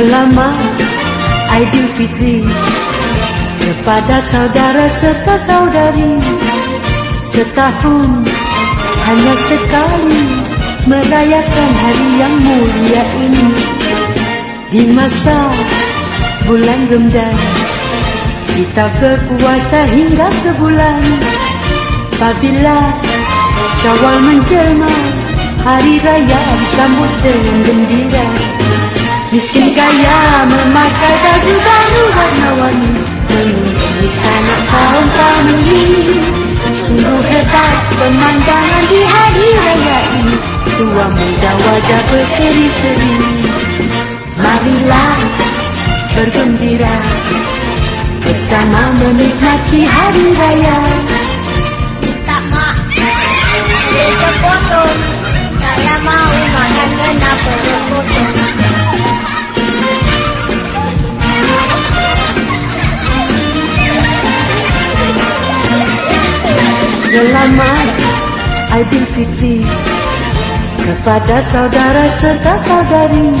Selamat Aidilfitri Kepada saudara serta saudari Setahun hanya sekali Merayakan hari yang mulia ini. Di masa bulan Ramadan Kita berpuasa hingga sebulan. Apabila Syawal menjelma Hari raya disambut dengan gembira Miskin kaya memakai baju baru warna-warni. Mengunjungi sanak kaum kami Sungguh hebat pemandangan di hari raya ini. Tua muda wajah berseri-seri. Marilah bergembira Bersama menikmati hari raya Selamat. Aidilfitri Kepada saudara serta saudari.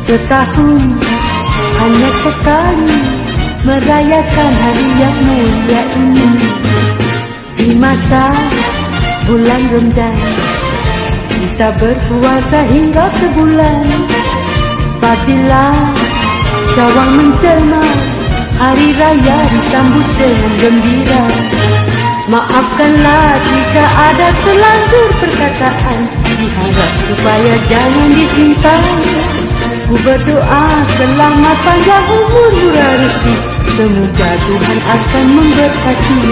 Setahun hanya sekali. Merayakan hari yang mulia ini. Di masa bulan Ramadan Kita berpuasa hingga sebulan. Apabila syawal menjelma Hari raya disambut dengan gembira Maafkanlah jika ada terlanjur perkataan. Diharap supaya jangan disimpan. Ku berdoa selamat panjang umur murah rezeki Semoga Tuhan akan memberkati.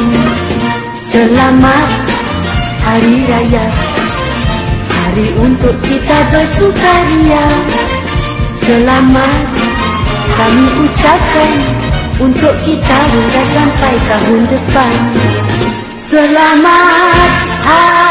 Selamat Hari Raya. Hari untuk kita bersukaria. Selamat kami ucapkan Untuk kita hingga sampai tahun depan Selamat Hari